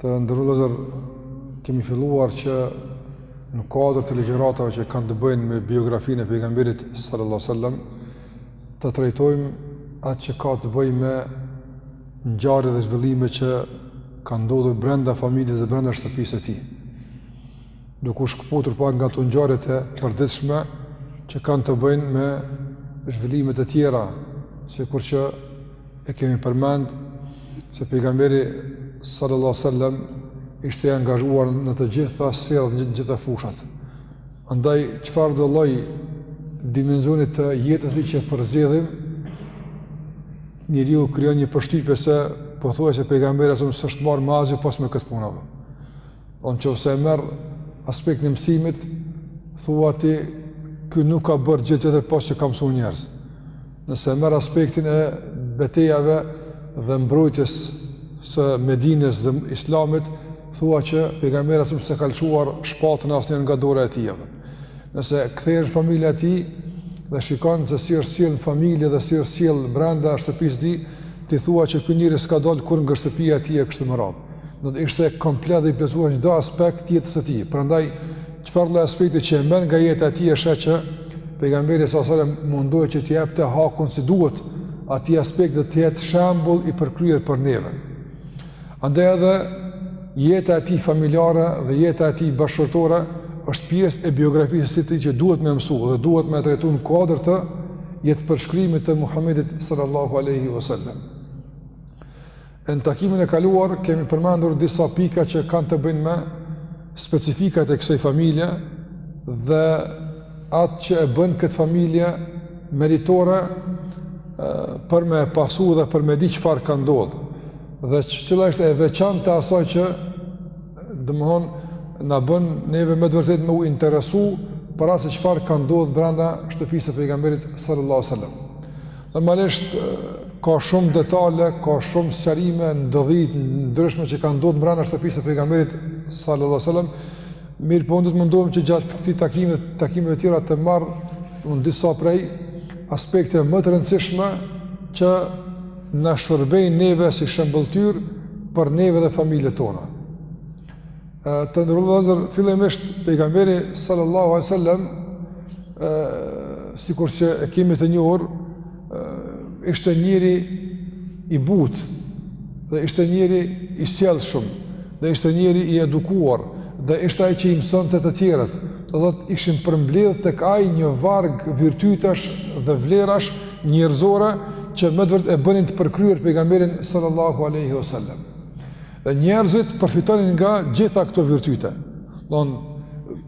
Të nderuar vëllezër, kemi filluar që në kuadër të ligjëratave që kanë të bëjnë me biografinë e pejgamberit sallallahu sallam, të trajtojmë atë që ka të bëjë me ngjarje dhe zhvillime që kanë ndodhur brenda familjes dhe brenda shtëpisë së tij. duke u shkëputur pak nga ato ngjarje të përditshme që kanë të bëjnë me zhvillime të tjera, sikur që e kemi përmend se pejgamberi sallallahu alajhi wasallam ishte i angazhuar në të gjitha sferat, në të gjitha fushat. Andaj çfarë do lloj dimensioni të jetës që përzgjedhim, njeriu krijon një përshtypje se pothuajse pejgamberi alejhi selam s'është marrë me asgjë pos me këtë punë. Po në qoftë se e merr aspektin e mësimit, thua ti, ky nuk ka bërë gjë tjetër pos që ka mësu njerëz. Nëse e merr aspektin e betejave dhe mbrojtjes së Medines dhe Islamit, thua që pejgamberi alejhi selam s'e ka lëshuar shpatën asnjëherë nga dora e tij. Nëse kthehesh në familje të tij dhe shikon se si është sjellë në familje dhe si është sjellë brenda shtëpisë së tij, ti thua që ky njeri s'ka dalë kurrë nga shtëpia e tij e kështu me radhë. do thotë ishte komplet dhe i plotësuar në çdo aspekt të jetës së tij. Prandaj çfarë lloj aspekti që e merr nga jeta e tij e sheh që pejgamberi alejhi selam u mundua që t'i jepte hakun si duhet atij aspekti dhe të jetë shembull i përkryer për neve. Andaj edhe jeta e tij familjare dhe jeta e tij bashkëshortore është pjesë e biografisë së tij që duhet me e mësu dhe duhet me e trajtu në kuadër të jetëpërshkrimit të Muhamedit sallallahu alaihi wasallam. E në takimin e kaluar kemi përmendur disa pika që kanë të bëjnë me specifikat e kësaj familje dhe atë që e bën këtë familje meritore për me e pasu dhe për me di çfarë ka ndodhë dhe cila është e veçanta e saj që domethënë na bën neve me të vërtetë me u interesu për atë se çfarë ka ndodhë brenda shtëpisë së pejgamberit sallallahu sallam Normalisht ka shumë detale, ka shumë sqarime, ndodhi të ndryshme që kanë ndodhur brenda shtëpisë së pejgamberit sallallahu alajhi wasallam. Mirëpo, unë do të mundohem që gjatë këtij takimi, takimeve të tjera të marr unë disa prej aspekteve më të rëndësishme që na shërbejnë neve si shëmbëlltyrë për neve dhe familjet tona. Të nderuar vëllezër, fillimisht, pejgamberi sallallahu alai sallam, sikur që e kemi të njohur, ishte njeri i butë, dhe ishte njeri i sjellshëm, dhe ishte njeri i edukuar, dhe ishte ai që i mësonte të tjerët, do thotë ishin përmbledhë tek ai një varg virtytash dhe vlerash njerëzore, që me të vërtetë e bënin të përkryer pejgamberin sallallahu alaihi wasallam. Dhe njerëzit përfitonin nga gjitha këto virtyte. Domethënë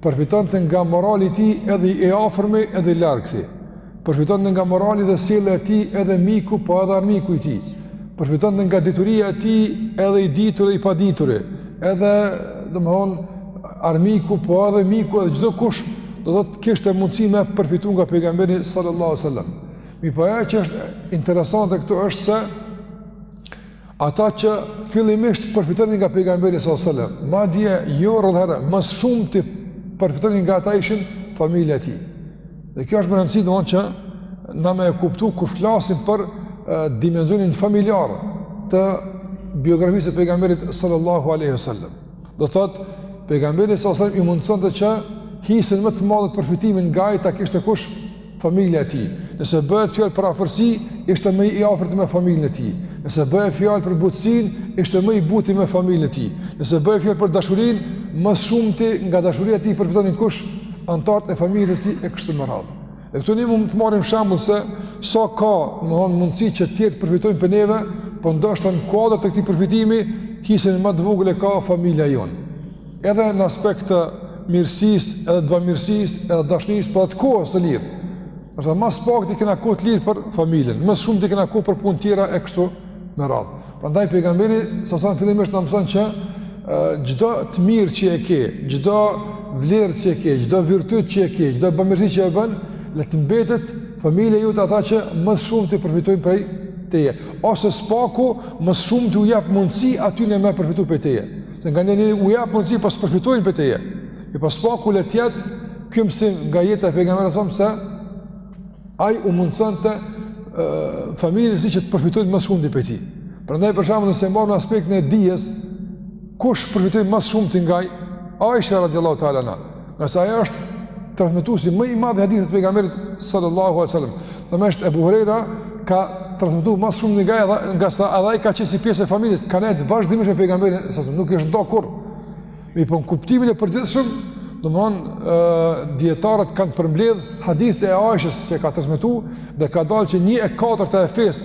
përfitonte nga morali i tij edhe i afërmi edhe i largëti. Përfitonte nga morali dhe sjellja e tij edhe miku po edhe armiku i tij. Përfitonte nga dituria e tij edhe i dituri e i padituri. Edhe domethënë armiku po edhe miku edhe çdokush do të thotë kishte mundësi me përfitu nga pejgamberi sallallahu alajhi wasallam. Mirëpo ajo që është interesante këtu është se Ata që fillimisht përfitonin nga pejgamberi sallallahu alajhi wasallam, madje jo rrallëherë, më së shumti përfitonin nga ata ishin familja e tij. Dhe kjo është me rëndësi domethënë që na më e kuptu kur flasim për dimensionin familjar të biografisë së pejgamberit sallallahu alajhi wasallam. Do thotë pejgamberi sallallahu alajhi wasallam i mundësonte që hisen më të madhe të përfitimit nga ai ta kishte kush familja e tij. Nëse bëhet fjalë për afërsi, ishte më i afërti me familjen e tij. Nëse bëhet fjalë për butësinë, ishte më i buti me familjen e tij. Nëse bëhet fjalë për dashurinë, më së shumti nga dashuria e tij përfitonin kush? Anëtarët e familjes së tij e kështu me radhë. Dhe këtu ne mund të marrim shembull se sa ka, domethënë mundësi që tjerët përfitojnë prej neve, po ndoshta në kuadër të këtij përfitimi, hisen më të vogël e ka familja jonë. Edhe në aspekt të mirësisë, edhe të bamirësisë, edhe dashnisë, për atë kohës së lirë. Nështë ma s'pakti kena kohë të lirë për familjen, ma s'shumti kena kohë për punë tjera e kështu me radhë. Prandaj pejgamberi, sa sa fillimisht na mëson që, çdo të mirë që e ke, çdo vlerë që e ke, çdo virtyt që e ke, çdo bamirësi që e bën, le të mbetet familja jote ata që më së shumti përfitojnë prej teje. Ose s'paku, më së shumti u jep mundësi atyne me përfitu prej teje. Se nganjëherë u jep mundësi po s'përfitojnë prej teje. E po s'paku le të jetë ky mësim nga jeta e pejgamberit, domethënë se ai u mundësonte familjes së tij që të përfitojnë më së shumti prej tij. Prandaj për shembull nëse marrim aspektin e dijes, kush përfitoi më së shumti nga ai, Aisha radiallahu ta'ala anha. Ngase ajo është transmetuesi më i madh i haditheve të pejgamberit sallallahu alaihi wasallam. Domethënë është Abu Huraira ka transmetu më shumë ngase edhe ai ka qenë si pjesë e familjes, ka nejtë vazhdimisht me pejgamberin sa nuk është nda kurrë. Mirëpo në kuptimin e përgjithshëm, domethënë dietarët kanë përmbledh hadithet e Aishës që ka transmetu dhe ka dalë që 1/4 e fesë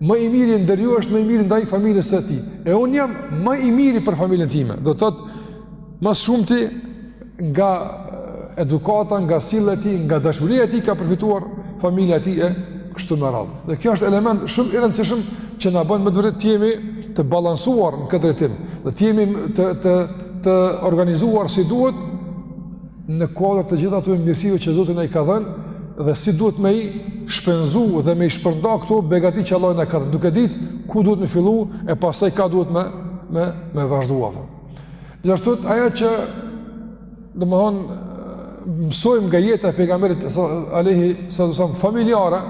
më i miri ndër ju është më i miri ndaj familjes së tij. E unë jam më i miri për familjen time. Do thotë më së shumti nga edukata, nga sjellja e tij, nga dashuria e tij ka përfituar familja e tij e kështu me radhë. Dhe kjo është element shumë i rëndësishëm që na bën me të vërtetë të jemi të balancuar në këtë drejtim dhe të jemi të të të organizuar si duhet në kuadër të gjitha ato mirësive që Zoti na i ka dhënë, dhe si duhet me i shpenzu dhe me i shpërnda këto begati që Allahu na ka dhënë, duke ditë ku duhet me fillu e pastaj ka duhet me, me, me vazhdu. Gjithashtu ajo që, domethënë, mësojmë nga jeta e pejgamberit alejhi salatu selam familjare,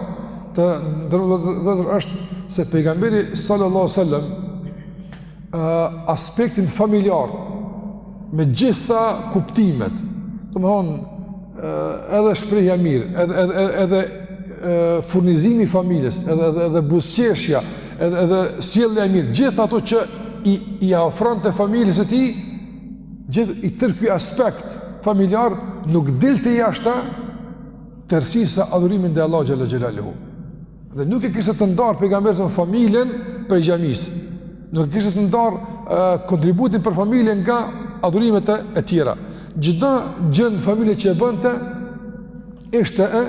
të nderuar vëllezër, është se pejgamberi sallallahu sallam, aspektin familjar me gjitha kuptimet. Domethënë edhe shprehja e mirë, edhe edhe edhe furnizimi i familjes, edhe edhe edhe buzëqeshja, edhe edhe sjellja e mirë, gjithë ato që ia ofronte familjes së tij, gjithë i tërë ky aspekt familjar nuk dilte jashtë tërësisë së adhurimit ndaj Allahut xhalla xhelaluhu. Dhe nuk e kishte të ndarë pejgamberi a.s. familjen prej xhamisë. Nuk e kishte të ndarë kontributin për familjen nga adhurimet e tjera. Çdo gjë në familje që e bënte ishte e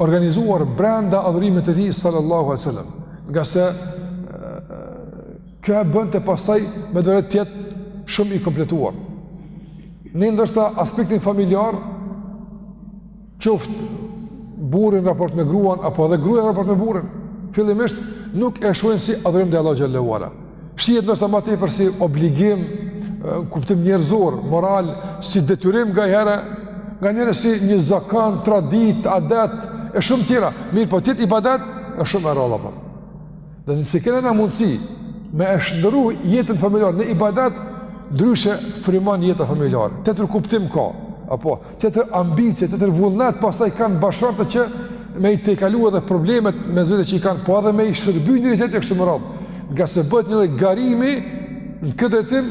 organizuar brenda adhurimit të tij sallallahu alaihi wasallam. Ngase Kjo e bënte pastaj me të vërtetë të jetë shumë i kompletuar. Ne ndoshta aspektin familjar, qoftë burri në raport me gruan apo edhe gruaja në raport me burrin, fillimisht nuk e shohin si adhurim ndaj Allahut xhelle ue ala. Shihet ndoshta më tepër si obligim, kuptim njerëzor, moral, si detyrim nganjëherë, nganjëherë si një zakon, traditë, adet e shumë tjera. Mirëpo të jetë ibadet është shumë e rrallë apo. Dhe nëse kem na mundësi me e shndërru jetën familjare në ibadet, ndryshe frymon jeta familjare. Tjetër kuptim ka, apo, tjetër ambicie, tjetër vullnet, pastaj kanë bashkëshortët që me i tejkalu edhe problemet mes vete që i kanë, po edhe me i shërby njëri-tjetrit e kështu me radhë. Ngase bëhet një lloj garimi në këtë drejtim,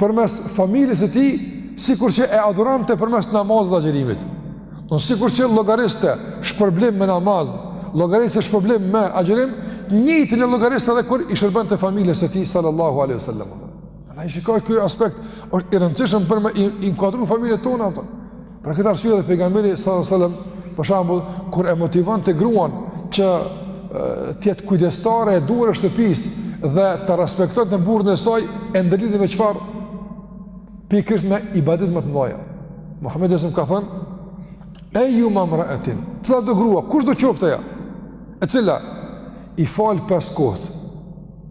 përmes familjes së tij, sikur që e adhuronte përmes namazit dhe agjërimit. Dmth sikur që llogariste shpërblim me namaz, llogariste shpërblim me agjërim, njëjtin e llogariste edhe kur i shërbente familjes së tij sallallahu alaihi wasallam. Andaj shiko ky aspekt është i rëndësishëm për me inkuadru familjet tona ato. Për këtë arsye edhe pejgamberi sallallahu alajhi wasallam, për shembull, kur e motivonte gruan që të jetë kujdestare e duhur e shtëpisë dhe ta respektonte burrin e saj, e ndërlidhte me çfarë? Pikërisht me ibadetet më të mëdha. Muhamedi sallallahu alajhi wasallam ka thënë: Ejjuma imraetin, cilado grua, kushdo qoftë ajo, e cila i fal pesë kohët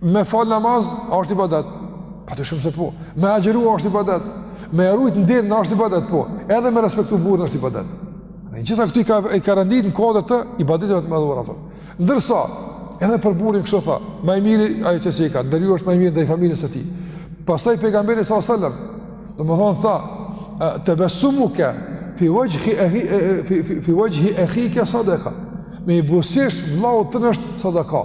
Me fal namaz a është ibadet? Patyshim se po. Me agjëru a është ibadet? Me rujt nderin a është ibadet? Po. Edhe me respektu burrin a është ibadet. Të gjitha këto i ka, i ka rëndit në kuadër të ibadeteve të mëdha. Ndërsa, edhe për burrin kështu tha, më i miri ai që s'e ka, ndër ju është më i miri ndaj familjes së tij. Pastaj pejgamberi alejhi selam, domethënë tha, tebesumuke fi vexhhi ehi fi fi vexhhi ehike sadaka. Me i buzëqesh vllaut tënd është sadaka.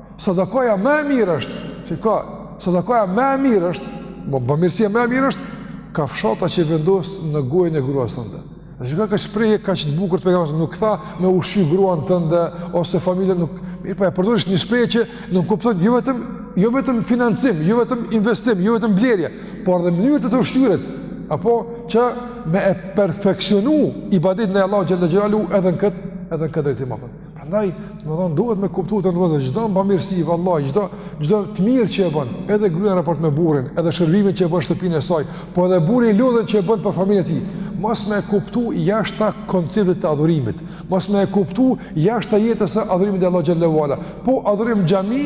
Sadakaja më e mirë është, çka, sadakaja më e mirë është, më po, bëmirësia po më e mirë është, kafshata që e vendos në gojën e gruas tënde. Dhe çka ka shprehje kaq të bukur të pejgamberit, nuk tha me ushqy gruan tënde, ose familjen nuk... Mirëpo, po, e përdori një shprehje që nënkupton, jo vetëm, jo vetëm financim, jo vetëm investim, jo vetëm blerje, por edhe mënyrët e të ushqyerit, apo që me e perfeksionu ibadetin ndaj Allahut xhele xhelaluhu edhe në këtë, edhe në këtë drejtim, Prandaj, domethënë, duhet me kuptu të nderuar, çdo bamirësi, vallahi, çdo, çdo të mirë që e bën, edhe gruja në raport me burrin, edhe shërbimin që e bën në shtëpinë e saj, po edhe burri lodhjen që e bën për familjen e tij, mos me e kuptu jashta konceptit të adhurimit, mos me e kuptu jashta jetës së adhurimit të Allahut xhele ve ala, po adhurim në xhami,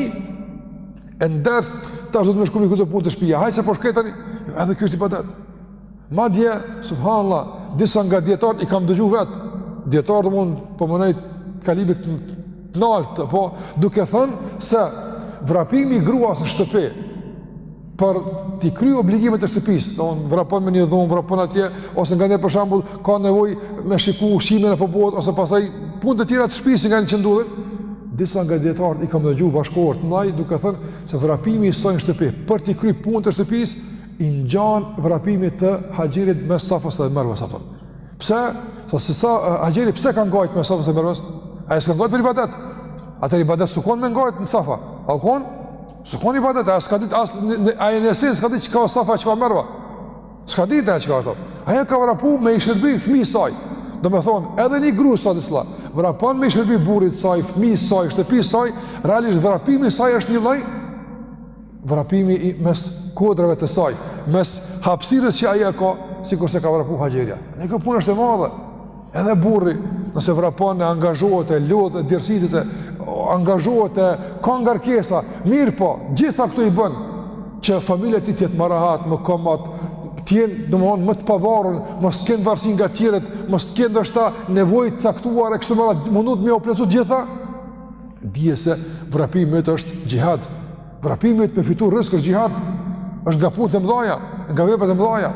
e ndërsa tash do të me shku me kry do punë te shpija, hajt se po shkoj tani, edhe kjo është ibadet, Madje, subhanallah, disa nga dijetarët i kam dëgju vetë, dijetarët domethënë po mënoj të kalibrit të naltë, po duke thënë se vrapimi i gruas në shtëpi, për t'i kry obligimet e shtëpisë, domethënë vrapon në një dhomë, vrapon atje, ose nganjëherë për shembull, ka nevojë me shiku ushqimin a po bohet, ose pastaj punë të tjera të shtëpisë nga një çdo ditë, disa nga dijetarët i kam dëgju bashkëkohorë të mëdhaj, duke thënë se vrapimi i saj në shtëpi, për t'i kry punët e shtëpisë, i ngjan vrapimit të Haxheres mes Safës dhe Mervës apo. Pse? Sepse sa Haxherja pse ka ngajt mes Safës dhe Mervës? Ajo s'ka ngajt për ibadet. Atë ibadet s'u kon me ngajt në Safa. A u kon? S'u kon ibadet, ajo s'ka ditë as ajo në sens s'ka ditë çka o Safa çka Merva. S'ka ditë as çka ato. Ajo ka vrapu me i shërby fëmisë saj. Domethënë, edhe një gru sot e cila, vrapon me i shërby burrit saj, fëmive saj, shtëpisë saj, realisht vrapimi i saj është një lloj, vrapimi mes kodrave të saj, mes hapësirës që ajo e ka, sikurse ka vrapu Haxherja. Dhe kjo punë është e madhe. Edhe burri, nëse vrapon e angazhohet e lodhet e djersitet e angazhohet e ka ngarkesa, mirëpo, gjitha këto i bën që familja e tij të jetë më rahat, më komod, të jenë, domethënë, më të pavarur, mos të kenë varësi nga të tjerët, mos të kenë ndoshta nevojë të caktuara e kështu me radhë, mundohet me ia u plotësu gjitha. Dije se vrapimi yt është xhihad. Vrapimi yt me fitu rrësk është xhihad. Është nga punët e mëdha, nga veprat e mëdha.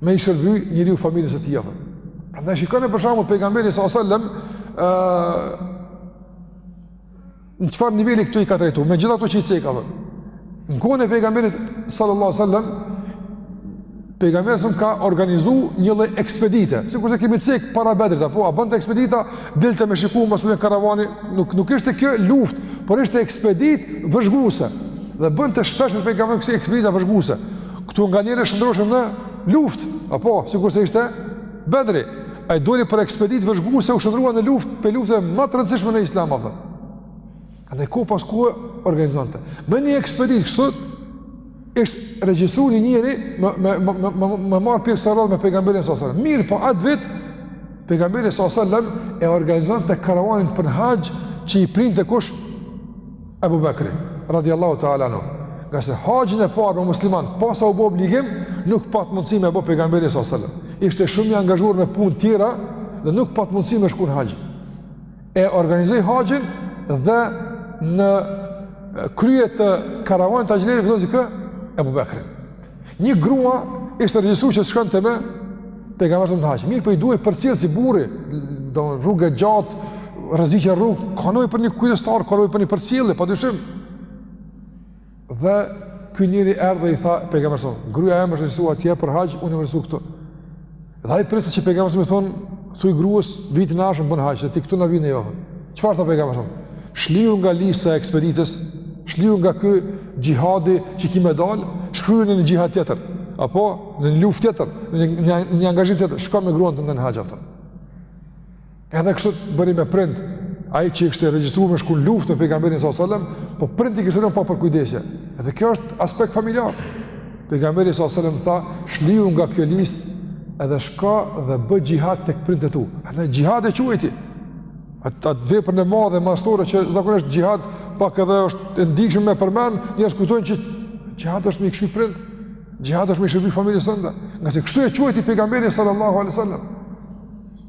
Me i shërby njeriu familjes së tij. Prandaj shikoni për shembull pejgamberin sallallahu alajhi wasallam, ë në çfarë niveli këto i ka trajtu, me gjithë ato që i ceka. Në kohën e pejgamberit sallallahu sallam, Pejgamberi sa ka organizuar një lloj ekspedite. Sikurse kemi cek para Bedrit apo, a bënte ekspedita, dilte me shikuar mos vjen karavani, nuk nuk ishte kjo luftë, por ishte ekspeditë vëzhguese. Dhe bënte shpeshherë pejgamberi kësi ekspedita vëzhguese. Ktu nganjëherë shndërroheshin në luftë, apo sikurse ishte Bedri. Ai doli për ekspeditë vëzhguese u shndërrua në luftë, pe luftën më të rëndësishme në Islam apo. Dhe kohë pas kohe organizante. Në një ekspeditë kështu ishte regjistru një njeri me me me me me, me marr pjesë sallall me pejgamberin sallallahu alajhi wasallam. Mirëpo atë vit pejgamberi sallallahu alajhi wasallam e organizonte karavanin për haxh që i printe kush Abu Bakri radiallahu ta'ala anhu. Ngase haxhin e parë me muslimanë, pasi u bë obligim, nuk pat mundësi me bë pejgamberi sallallahu alajhi wasallam. Ishte shumë i angazhuar me punë tjera dhe nuk pat mundësi me shku në haxh. e organizoi haxhin dhe në krye të karavanit të haxhinjve vendosi kë Abu Bakrin. Një grua ishte regjistruar që të shkonte me pejgamberin në haxh. Mirëpo i duhej përcjellësi burri, domethënë rrugë e gjatë, rreziqe rrugë, ka nevojë për një kujdestar, ka nevojë për një përcjellje, padyshim. Dhe ky njeri erdhi dhe i tha pejgamberit sa, gruaja ime është lëshuar atje për haxh, unë jam lëshuar këtu. Dhe ai priste që pejgamberi me thënë, thuj gruas vitin e ardhshëm bën haxh, ti këtu na vyen, jo. Çfarë tha pejgamberi? Shlyhu nga lista e ekspeditës, shlyhu nga ky xhihadi që kemi dal, shkruhu në një xhihad tjetër, apo në një luftë tjetër, në një, një angazhim tjetër, shko me gruan tënde në haxh atë. Edhe kështu bëri me prindët, ai që ishte regjistruar me shku në luftë me pejgamberin sa selam, po prindët i kishte lënë pa përkujdesje. Edhe kjo është aspekt familjar. Pejgamberi sa selam tha, "Shlyhu nga kjo listë edhe shko dhe bë xhihad tek prindët tu." Ana xhihad e quajti. Atë atë veprën e madhe madhështore që zakonisht xhihad pak edhe është e ndjeshme me përmend, njerëzit kujtojnë që xhihad është me i kqyr prindët. Xhihad është me i shërby familjes sënde. Ngase kështu e quajti pejgamberi sallallahu alaihi wasallam.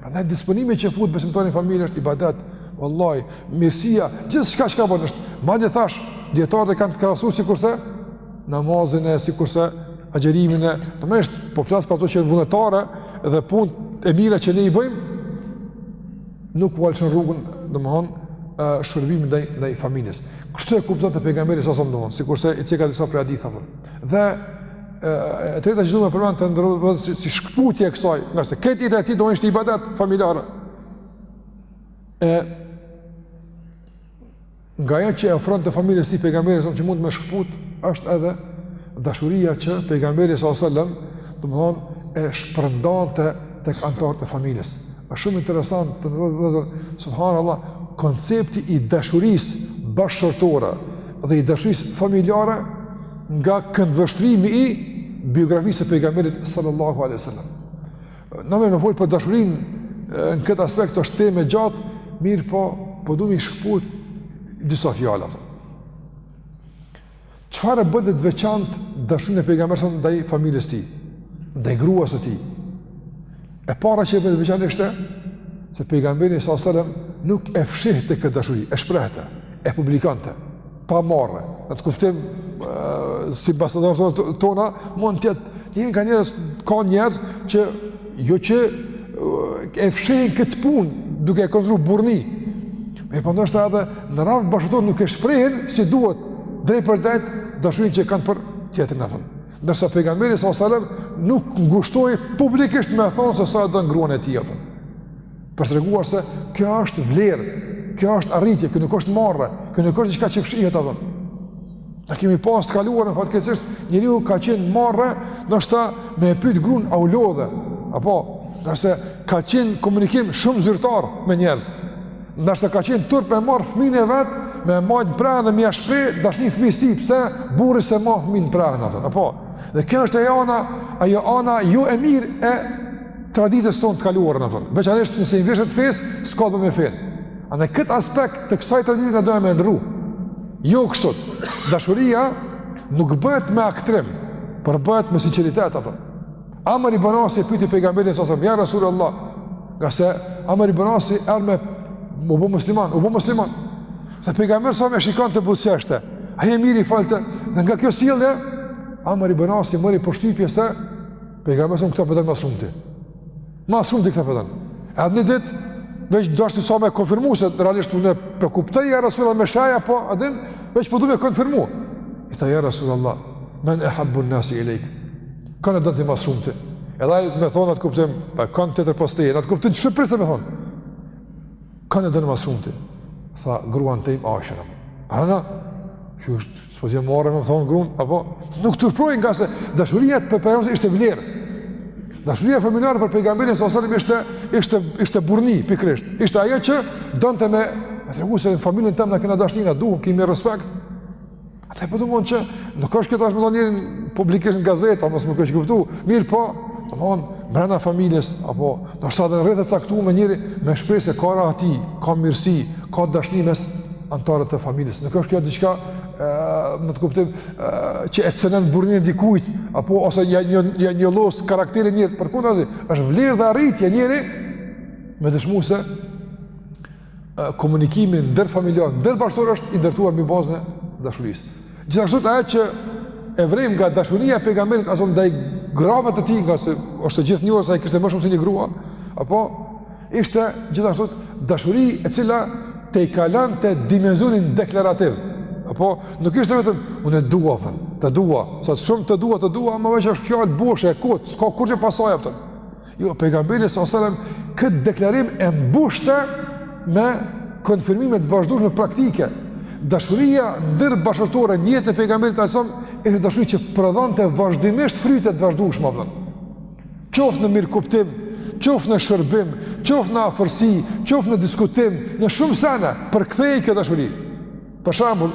Prandaj disponimi që fut besimtari në familje është ibadet, vallai, mirësia, gjithçka çka bën është. Madje thash, dietarët e kanë krahasuar sikurse namazin e sikurse agjerimin e, do të thotë, po flas për ato që janë vullnetare dhe punët e mira që ne i bëjmë nuk ua lëshojnë rrugën, domthon, shërbimit ndaj ndaj familjes. Kështu e kuptonte pejgamberi sa sa domthon, sikurse i ceka disa prej haditheve apo. Dhe e treta që duhet të përmend të nderuar si, si shkputje e kësaj, ngase kjo e dyta do të ishte ibadet familjare. E nga ajo që e ofronte familjes së tij pejgamberi sa që mund të me shkëput, është edhe dashuria që pejgamberi sa sallam, domethënë e shpërndante tek anëtarët e familjes. Është shumë interesant të nderuar vëllezër, subhan Allah, koncepti i dashurisë bashkëshortore dhe i dashurisë familjare nga këndvështrimi i biografisë së pejgamberit sallallahu aleyhi sallam. Na me me fol për dashurinë në këtë aspekt është temë e gjatë, mirëpo, po du m'i shkëput disa fjallë ato. Çfarë e bënte të veçantë dashurinë e pejgamberit sa ndaj familjes së tij, ndaj gruas së tij? E para që e bënte të veçantë ishte se pejgamberi sa selam nuk e fshihte këtë dashuri, e shprehte, e publikonte pa marre. Në të kuptim si basadorë tona, mund të jetë, njëmend ka njerëz, ka njerëz që Jo që e fshehin këtë punë, duke e konsideru burrni. Mirëpo ndoshta edhe në rrafsh bashkëshortor nuk e shprehin si duhet drejtpërdrejt dashurinë që kanë për tjetrin a thon. Ndërsa pejgamberi s.a.s. nuk ngushtoi publikisht me thënë se sa e don gruan e tij a thon. Për të treguar se kjo është vlerë, kjo është arritje, kjo nuk është marre, kjo nuk është diçka që fshihet a thon. Ne kemi pas të kaluarën fatkeqësisht, njeriu ka qenë marre, ndoshta me e pyt grun, a u lodhe, apo, ndoshta ka qenë komunikim shumë zyrtar me njerëz, ndoshta ka qenë turp me marrë fëmine vetë, me e majtë në prejnë dhe me jashpri, dhe është një fëmi sti, pëse buri se ma fëmi në prejnë, apo, dhe kjo është ajo ana, ajo ana jo e mirë e traditës tonë të kaluar a thon veçanërisht nëse i mveshet fesë, s'ka të bëjë me fenë. A në këtë aspekt të kësaj tradite na duhet të ndru. Jo kështu. Dashuria nuk bëhet me aktrim, por bëhet me sinqeritet a thon. Amr ibn Asi pyeti pejgamberin sa sa ja Rasulullah, ngase Amr ibn Asi erdh me u bë musliman, u bë musliman. Dhe pejgamberi sa e shikonte, buzëqeshte. Ai e mirë i folte, dhe nga kjo sjellje Amr ibn Asi mori përshtypje se Pejgamberi sa këtë po e don më së shumti. Më së shumti këtë po e don. Edhe një ditë veç deshti sa me konfirmu se realisht unë po kuptoj ja Rasulullah me shaja po atë veç po du me e konfirmu. I tha ja Rasulullah, men e habbu nasi i lejk. Kan e don ti më së shumti. Edhe ai më thonë atë kuptim, pa kanë të tërë posti, atë kuptim që priste me thonë. Kan e don më së shumti. Tha gruan teme Aisha. Ana, ju S'po t'vjen marre me thonë grunë, apo nuk turprohej ngase dashuria për pejgamberin ishte vlerë. Dashuria familjare për pejgamberin alejhi selam ishte, ishte, ishte burrni, pikrisht. Ishte ajo që donte me, me tregu se në familjen tem na kena dashni, na duhum, kemi respekt. Atë, po domethonë që, nuk është kjo tash me thonë njeri publikisht në gazeta, mos m'u keqkuptu, mirëpo, domethonë, mrena familjes, apo Ndoshta dhe në rreth të caktum njeri me shprehë se ka rahati, ka mirësi, ka dashni mes antarëve të familjes. Nuk është kjo diçka, në atë kuptim, e, që e cenon burrnin e dikujt, apo ose ja një, ja një los karakteri njeri, përkundrazi, është vlerë dhe arritje njeri me dëshmu se komunikimi ndërfamiljar, ndërbashkëshortor është i ndërtuar mbi bazën e dashurisë. Gjithashtu ajo që e vrejm nga dashuria e pejgamberit alejhi selam ndaj grave të tij, ngase është e gjithënjohur se ai kishte më shumë se një grua, apo ishte gjithashtu dashuri e cila tejkalonte dimensionin deklarativ. Apo nuk ishte vetëm unë e dua vën, të dua, sa shumë të dua, të dua, ama veç është fjalë boshe e kot, s'ka kurgjë pas saj, a kupton. Jo, pejgamberi alejhi selam këtë deklarim e mbushte me konfirmime të vazhdueshme praktike. Dashuria ndërbashkëshortore në jetën e pejgamberit alejhi selam ishte dashuri që prodhonte vazhdimisht fryte të vazhdueshme apo. Qoftë në mirëkuptim, qoftë në shërbim, qoftë në afërsi, qoftë në diskutim, në shumë sene përkthehej kjo dashuri. Për shembull,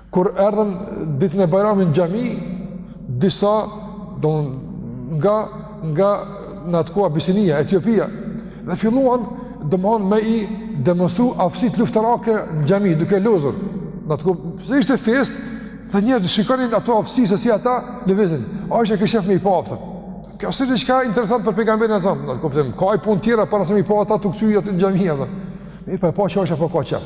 Kur erdhën ditën e Bajramit në xhami, disa domethonë nga nga në atë kohë Abisinia, Etiopia, dhe filluan domethonë me i demonstru afsit luftarake në xhami, duke lozur. Në atë kohë, se ishte fest, dhe njerëzit shikonin ato afsi, se si ata lëviznin. Aishja kish qef me i pa, a kupton. Kjo është diçka interesant për pejgamberin alejhi selam, në atë kohë, ka ai punë tjera para se me i pa ata tu kcy aty në xhami, a kupton. Mirëpo e pa që Aishja po ka qef.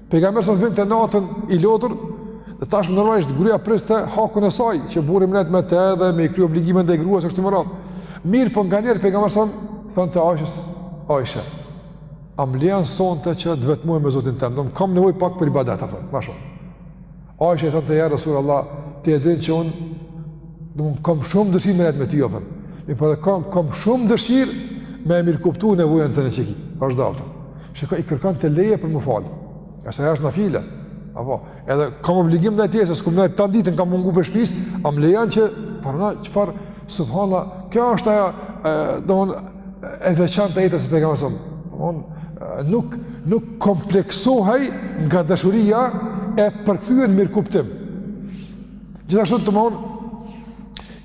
Pejgamberi alejhi selam vinte natën i lodhur, dhe tash normalisht gruaja priste hakun e saj që burri me nejt me të edhe me i kry obligimet ndaj gruas e kështu me radhë. Mirëpo nganjëherë pejgamberi alejhi selam thonte Aishës, Aisha, a më lejon sonte që të vetmohem me Zotin tem, domethonë kam nevojë pak për ibadet apo, më shumë. Aisha i thënte, ja Resulallah, ti e din që unë, domethonë, kam shumë dëshirë me nejt me ty, a kupton. Mirëpo edhe kam, kam shumë dëshirë me e mirëkuptu nevojën tane që ki. Pash da, a kupton. Shiko, i kërkonte leje për m'u falë. E se është nafile. Apo, edhe kam obligim ndaj teje, se kum nejt tan ditën, kam mungu prej shpisë, a m'lejon që, parëna, çfarë, subhanallah, kjo është ajo, e, do, e veçantë e jetës se pejgamberi sa domethënë nuk nuk kompleksohej nga dashuria e përkthyer mirëkuptim. Gjithashtu domethënë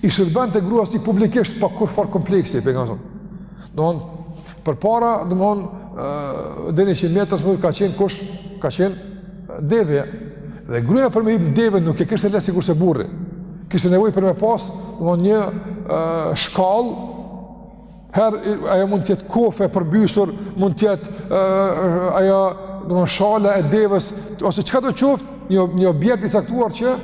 i shërbente gruas tij publikisht pa kurrfarë kompleksi pejgamberi. Domethënë përpara domethënë dhe një mjet ka qenë kush ka qenë deve dhe gruaja për me hip deve nuk e kishte lehtë sikurse burri. Kishte nevojë për me pas domethënë një shkallë Herë ajo mund të jetë kofe e përmbysur, mund të jetë uh, ajo domethënë shala e devës ose çkado qoftë, një një objekt i caktuar që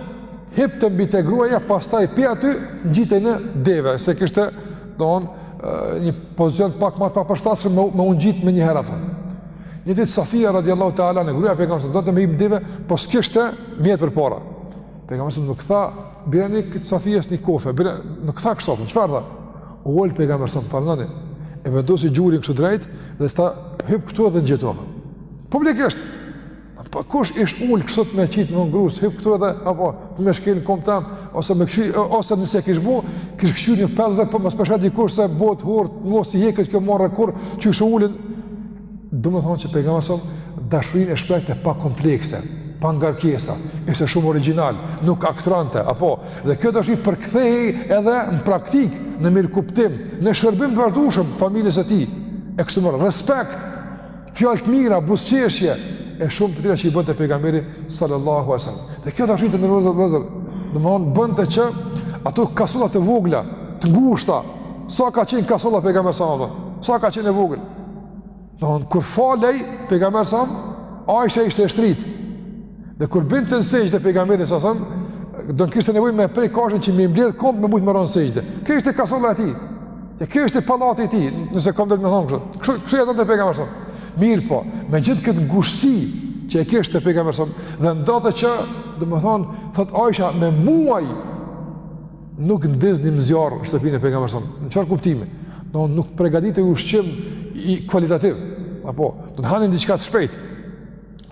hipte mbi të gruaja, pastaj pi aty ngjitej në deve, se kishte domethënë një pozicion pak më të papërshtatshëm me me u ngjit menjëherë atë. Një ditë Safija radiallahu ta'ala anha gruja pejgamberit donte me hip deve, po s'kishte mjet përpara. Pejgamberi sa nuk tha, birani kësaj Safijes një kofe, bira nuk tha kështu, po çfarë tha? U ul pejgamberi sa pardon. E vendosi gjurin kështu drejt dhe i tha hyp këtu edhe ngjitu. Publikisht. Po kush ish ul kështu me qit në grus, hyp këtu edhe apo me shkel komptan ose me kshy ose nëse kish bu, kish kshy në 50 po mos pasha dikush se bot hurt, mos i heket kjo marre kurrë çu shulen Domethënë që pejgamberi sa dashurinë e shprehte pa komplekse, pa ngarkesa, ishte shumë origjinal, nuk aktronte, apo dhe kjo dashuri përkthehej edhe në praktik, në mirëkuptim, në shërbim të vazhdueshëm familjes së tij. E kështu me respekt, fjalë të mira, buzëqeshje e shumë të tjera që i bënte pejgamberi sallallahu alajhi wasallam. Dhe kjo dashuri të nderuar vëllezër, domethënë bënte që ato kasolla të vogla, të ngushta, sa ka qenë kasolla pejgamberi sallallahu alajhi wasallam, sa ka qenë e vogël, Domethënë kur falej, pejgamber sa, Aisha ishte e shtrit. Dhe kur binte në sexhde pejgamber sa sa, domethënë kishte nevojë me prek Aishen që me mbledh kombt me mujtë me rënë n'sexhde. Kjo ishte kasolla e tij. E kjo ishte pallati i tij, nëse kom drejt me thonë kështu. Kështu, kështu jetonte pejgamber sa. Mirëpo, me gjithë këtë ngushtësi që e kishte pejgamber sa, dhe ndodhte që, domethënë, thot Aisha, me muaj nuk ndiznim zjarr në shtëpinë e pejgamberit sa. Në çfarë kuptimi? Domethënë nuk përgatitej ushqim kualitativ. Apo domethënë hanin diçka të shpejt.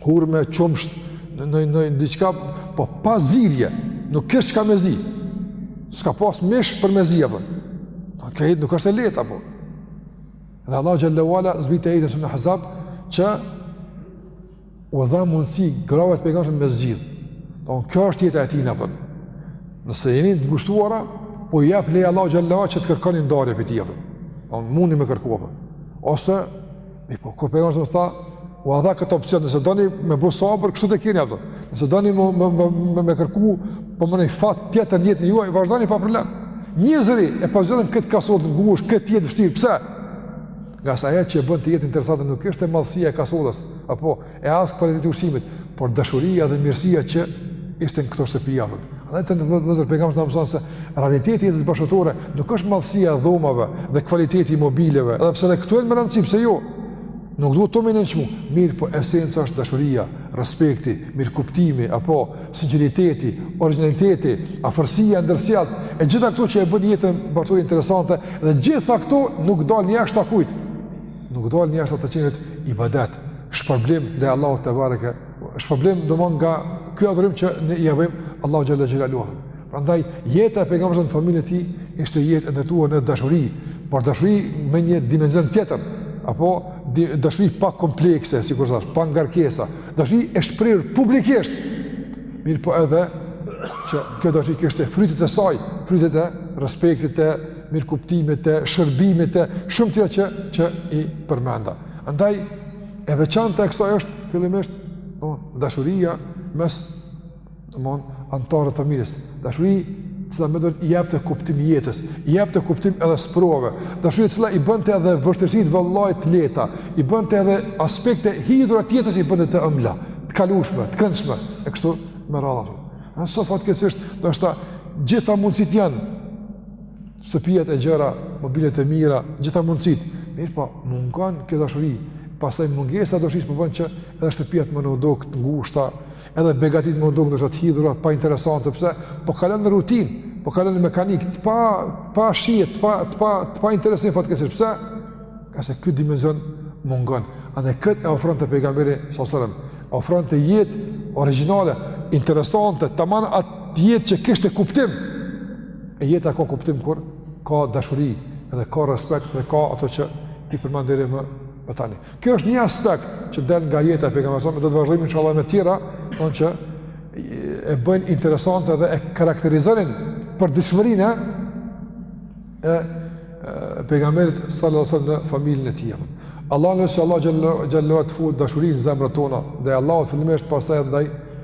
Hurme, qumësht, në në në diçka po pa zirje, nuk kish çka me zi. S'ka pas mish për me zi apo. Po kjo nuk është e lehtë apo. Dhe Allahu xhelle ve ala zbriti ajetet në suren Ahzab që u dha mundësi grave të pejgamberit me zgjidh. Don kjo është jeta e tij na bën. Nëse jeni të ngushtuara, po i jap leje Allahu xhallahu që të kërkoni ndarje prej tij. Don mundni me kërku. Ose mi po kur pejgamberi tha, ua dha këtë opsion nëse doni me bë sabër, kështu te keni apo. Nëse doni me me me me, me kërku, po me naj fat tjetër në jetën juaj, vazhdoni pa problem. Njëzëri e po zgjodhën këtë kasolle t'ngushtë, këtë jetë t'vështirë. Pse? Ngase ajo që e bënte jetën interesante nuk ishte madhësia e kasolles, apo e as kualiteti i ushqimit, por dashuria dhe mirësia që ishte në këto shtëpi apo. Dhe vëllezër pejgamberi na mëson se realiteti i jetës bashkëshortore nuk është madhësia e dhomave dhe kualiteti i mobilieve, edhe pse edhe këto janë me rëndësi pse jo. Nuk duhet t'mi nënçmu, mirëpo esenca është dashuria, respekti, mirëkuptimi apo sinqeriteti, origjinaliteti, afërsia ndërsjellë, e gjitha këto që e bëjnë jetën baritore interesante dhe gjitha këto nuk dalin jashtë kujt. Nuk dalin jashtë të qenit ibadet, shpërblim dhe Allahu tebareke, shpërblim domethënë nga ky adhurim që ne i bëjmë Allahu xhel-le xhelaluhu. Prandaj jeta e pejgamberit në familjen e tij ishte jetë e ndërtuar në dashuri, por dashuri me një dimension tjetër, apo dashuri pa komplekse, sikur thash, pa ngarkesa, dashuri e shprehur publikisht. Mirëpo edhe që kjo dashuri kishte frytet e saj, frytet e respektit të mirëkuptimit të shërbimit të shumë të tjera që që i përmenda. Andaj e veçanta e kësaj është fillimisht, po, dashuria mes domethënë anëtarëve të familjes. Dashuri e cila domethënë i jepte kuptim jetës, i jepte kuptim edhe sprovave. Dashuri e cila i bënte edhe vështirësitë vallahi të lehta, i bënte edhe aspektet e hidhura të jetës i bënte të ëmbla, të kalueshme, të këndshme e kështu me radhë. Ne sot fatkeqësisht do të thotë gjitha mundësit janë shtëpiat e gjera, mobiljet e mira, gjitha mundësit. Mirëpo, mungon kjo dashuri. Pastaj mungesa e dashurisë po bën që edhe shtëpiat me na u duk të ngushta, Edhe begatitë me na u duk ndoshta të hidhura, pa interesante, pse? Po kalon në rutinë, po kalon në mekanikë, të pa pa shije, të pa të pa të pa interesim fatkeqësisht. Pse? Ngase ky dimension mungon. Andaj kët e ofronte pejgamberi sallallahu alajhi wasallam. Ofronte jetë origjinale, interesante, tamam atë jetë që kishte kuptim. E jeta ka kuptim kur ka dashuri, edhe ka respekt dhe ka ato që i përmendëm deri më tani. Ky është një aspekt që del nga jeta e pejgamberit sallallahu alajhi wasallam, do të vazhdojmë inshallah me të tjera, domethënë që e bëjnë interesante dhe e karakterizonin përditshmërinë e pejgamberit sallallahu alajhi wasallam në familjen e tij. Allahu subhanahu wa taala Allahu xhel-lehu e futtë dashurinë në zemrat tona ndaj Allahut fillimisht pastaj ndaj